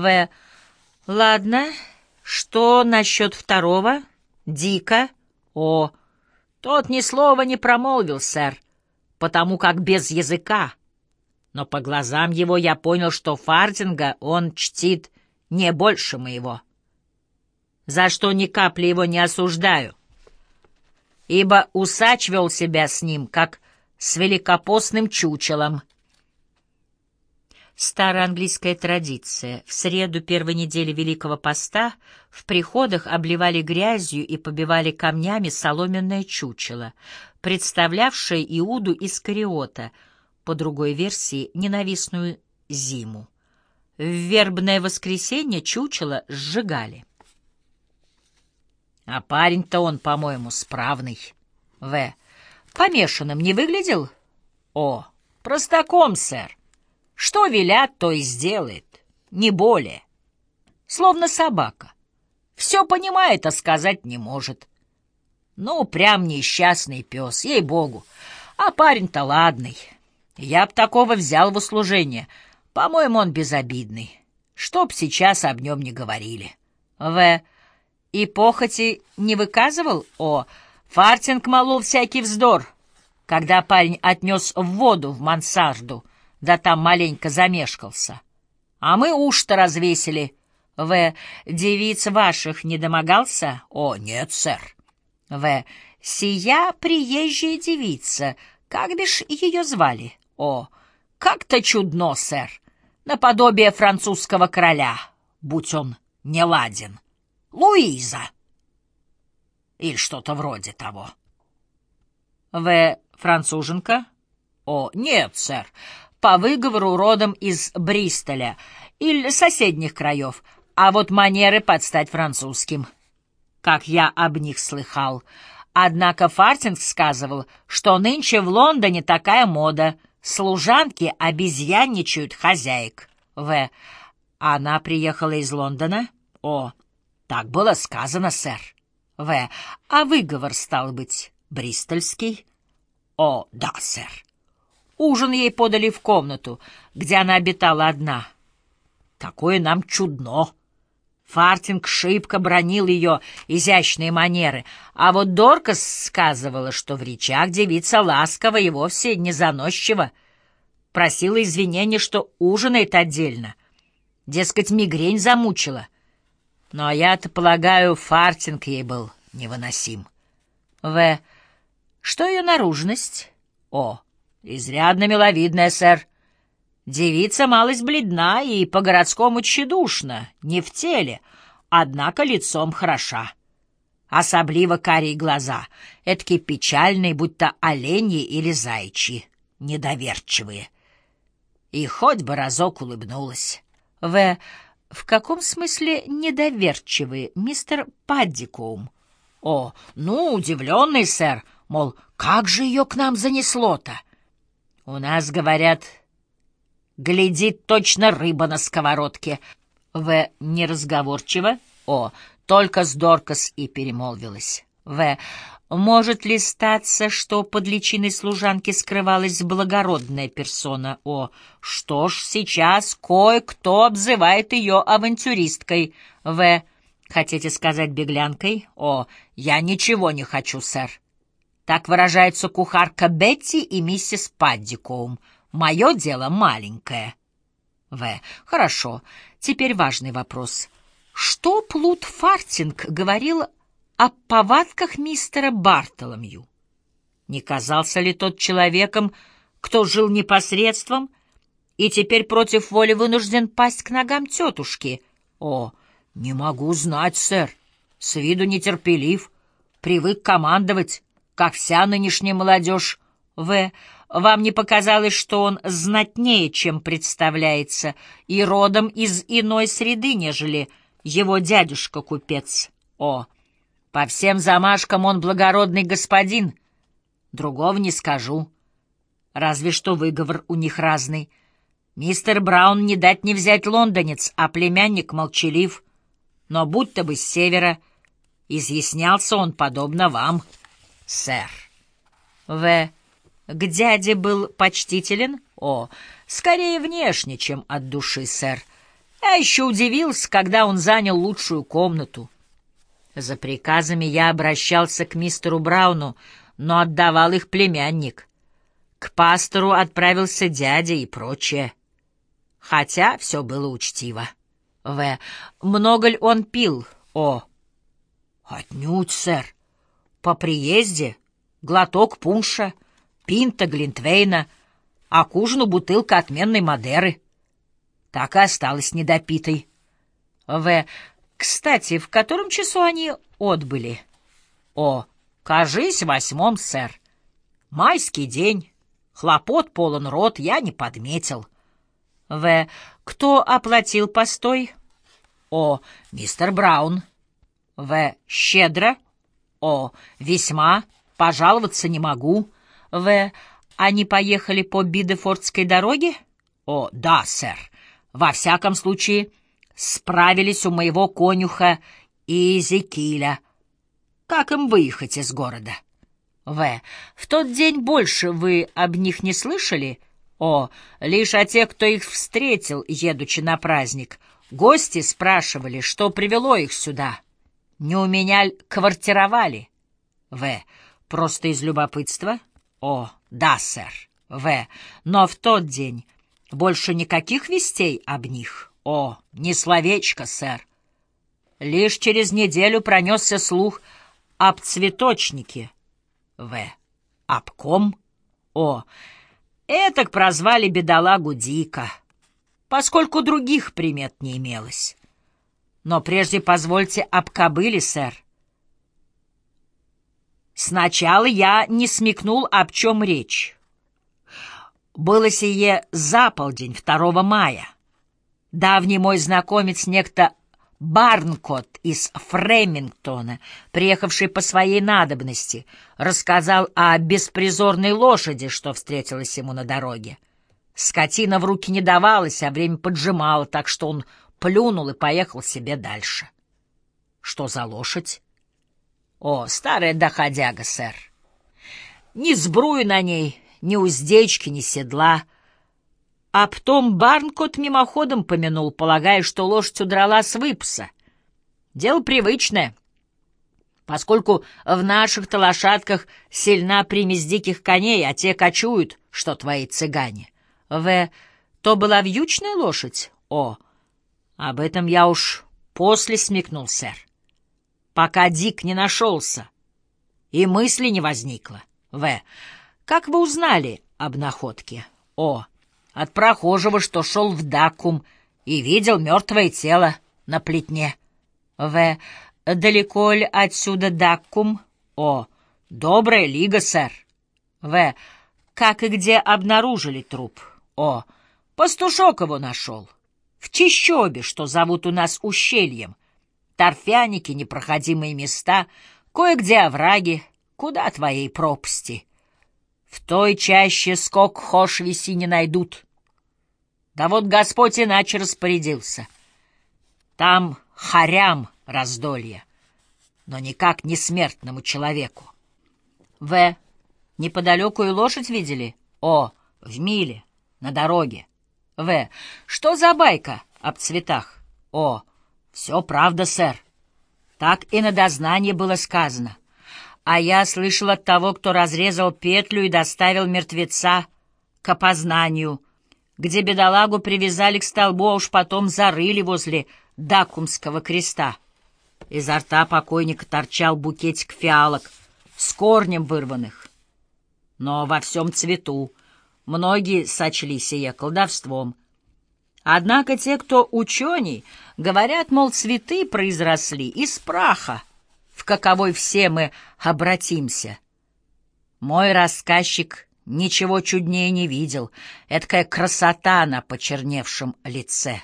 В. Ладно, что насчет второго? Дика? О, тот ни слова не промолвил, сэр, потому как без языка. Но по глазам его я понял, что Фартинга он чтит не больше моего. За что ни капли его не осуждаю, ибо усач вел себя с ним, как с великопостным чучелом — Старая английская традиция. В среду первой недели Великого Поста в приходах обливали грязью и побивали камнями соломенное чучело, представлявшее Иуду Искариота, по другой версии, ненавистную зиму. В вербное воскресенье чучело сжигали. А парень-то он, по-моему, справный. В. Помешанным не выглядел? О, простаком, сэр. Что велят, то и сделает, не более. Словно собака. Все понимает, а сказать не может. Ну, прям несчастный пес, ей-богу. А парень-то ладный. Я б такого взял в услужение. По-моему, он безобидный. Чтоб сейчас об нем не говорили. В. И похоти не выказывал? О, Фартинг молол всякий вздор, когда парень отнес в воду в мансарду — да там маленько замешкался. А мы уж-то развесили. В. Девиц ваших не домогался? О, нет, сэр. В. Сия приезжая девица, как бишь ее звали? О, как-то чудно, сэр. Наподобие французского короля, будь он не ладен. Луиза. Или что-то вроде того. В. Француженка? О, нет, сэр по выговору родом из Бристоля или соседних краев, а вот манеры подстать французским. Как я об них слыхал. Однако Фартинг сказывал, что нынче в Лондоне такая мода. Служанки обезьянничают хозяек. В. Она приехала из Лондона? О, так было сказано, сэр. В. А выговор, стал быть, бристольский? О, да, сэр. Ужин ей подали в комнату, где она обитала одна. Такое нам чудно. Фартинг шибко бронил ее изящные манеры, а вот Доркас сказывала, что в речах девица ласково и вовсе не заносчива. Просила извинения, что ужинает отдельно. Дескать, мигрень замучила. А я-то полагаю, фартинг ей был невыносим. В. Что ее наружность? О. Изрядно миловидная, сэр. Девица малость бледна и по-городскому тщедушна, не в теле, однако лицом хороша. Особливо карие глаза, эдакие печальные, будто оленьи или зайчи, недоверчивые. И хоть бы разок улыбнулась. В. В каком смысле недоверчивые, мистер Паддикоум? О, ну, удивленный, сэр, мол, как же ее к нам занесло-то? У нас, говорят, глядит точно рыба на сковородке. В. Неразговорчиво. О. Только с Доркас и перемолвилась. В. Может ли статься, что под личиной служанки скрывалась благородная персона? О. Что ж, сейчас кое-кто обзывает ее авантюристкой. В. Хотите сказать беглянкой? О. Я ничего не хочу, сэр. Так выражается кухарка Бетти и миссис Паддикоум. Мое дело маленькое. В. Хорошо. Теперь важный вопрос. Что Плут Фартинг говорил о повадках мистера Бартоломью? Не казался ли тот человеком, кто жил непосредством и теперь против воли вынужден пасть к ногам тетушки? О, не могу знать, сэр. С виду нетерпелив, привык командовать как вся нынешняя молодежь. В. Вам не показалось, что он знатнее, чем представляется, и родом из иной среды, нежели его дядюшка-купец? О. По всем замашкам он благородный господин. Другого не скажу. Разве что выговор у них разный. Мистер Браун не дать не взять лондонец, а племянник молчалив. Но будь-то бы с севера, изъяснялся он подобно вам — сэр. В. К дяде был почтителен? О, скорее внешне, чем от души, сэр. Я еще удивился, когда он занял лучшую комнату. За приказами я обращался к мистеру Брауну, но отдавал их племянник. К пастору отправился дядя и прочее. Хотя все было учтиво. В. Много ли он пил? О. Отнюдь, сэр. По приезде глоток пунша, пинта глинтвейна, а к ужину бутылка отменной Мадеры. Так и осталась недопитой. В. Кстати, в котором часу они отбыли? О, кажись, восьмом, сэр. Майский день. Хлопот полон рот, я не подметил. В. Кто оплатил постой? О. Мистер Браун. В. Щедро. О. Весьма. Пожаловаться не могу. В. Они поехали по Бидефордской дороге? О, да, сэр. Во всяком случае, справились у моего конюха Изекиля. Как им выехать из города? В. В тот день больше вы об них не слышали? О. Лишь о тех, кто их встретил, едучи на праздник. Гости спрашивали, что привело их сюда. Не у меня квартировали? В. Просто из любопытства? О, да, сэр. В. Но в тот день больше никаких вестей об них? О, ни словечко, сэр. Лишь через неделю пронесся слух об цветочнике. В. Обком. О, этак прозвали бедолагу Дика, поскольку других примет не имелось. Но прежде позвольте об кобыле, сэр. Сначала я не смекнул, об чем речь. Было сие за полдень 2 мая. Давний мой знакомец, некто Барнкот из Фремингтона, приехавший по своей надобности, рассказал о беспризорной лошади, что встретилась ему на дороге. Скотина в руки не давалась, а время поджимало, так что он плюнул и поехал себе дальше. Что за лошадь? О, старая доходяга, сэр. Ни сбруи на ней, ни уздечки, ни седла — а потом Барнкот мимоходом помянул, полагая, что лошадь удрала с выпса. Дело привычное, поскольку в наших-то лошадках сильна примесь диких коней, а те кочуют, что твои цыгане. В. То была вьючная лошадь? О, об этом я уж после смекнул, сэр. Пока Дик не нашелся, и мысли не возникло. В. Как вы узнали об находке? О, от прохожего, что шел в Дакум и видел мертвое тело на плетне. В. Далеко ли отсюда Дакум? О. Добрая лига, сэр. В. Как и где обнаружили труп? О. Пастушок его нашел. В Чищобе, что зовут у нас ущельем. Торфяники, непроходимые места, кое-где овраги. Куда твоей пропасти? В той чаще скок хошь виси не найдут. Да вот Господь иначе распорядился. Там харям раздолье, но никак не смертному человеку. В. Неподалеку и лошадь видели? О, в миле, на дороге. В. Что за байка об цветах? О, все правда, сэр. Так и на дознании было сказано. А я слышал от того, кто разрезал петлю и доставил мертвеца к опознанию, где бедолагу привязали к столбу, а уж потом зарыли возле Дакумского креста. Изо рта покойника торчал букетик фиалок с корнем вырванных. Но во всем цвету многие сочли сие колдовством. Однако те, кто ученый, говорят, мол, цветы произросли из праха, в каковой все мы обратимся. Мой рассказчик ничего чуднее не видел, эдакая красота на почерневшем лице.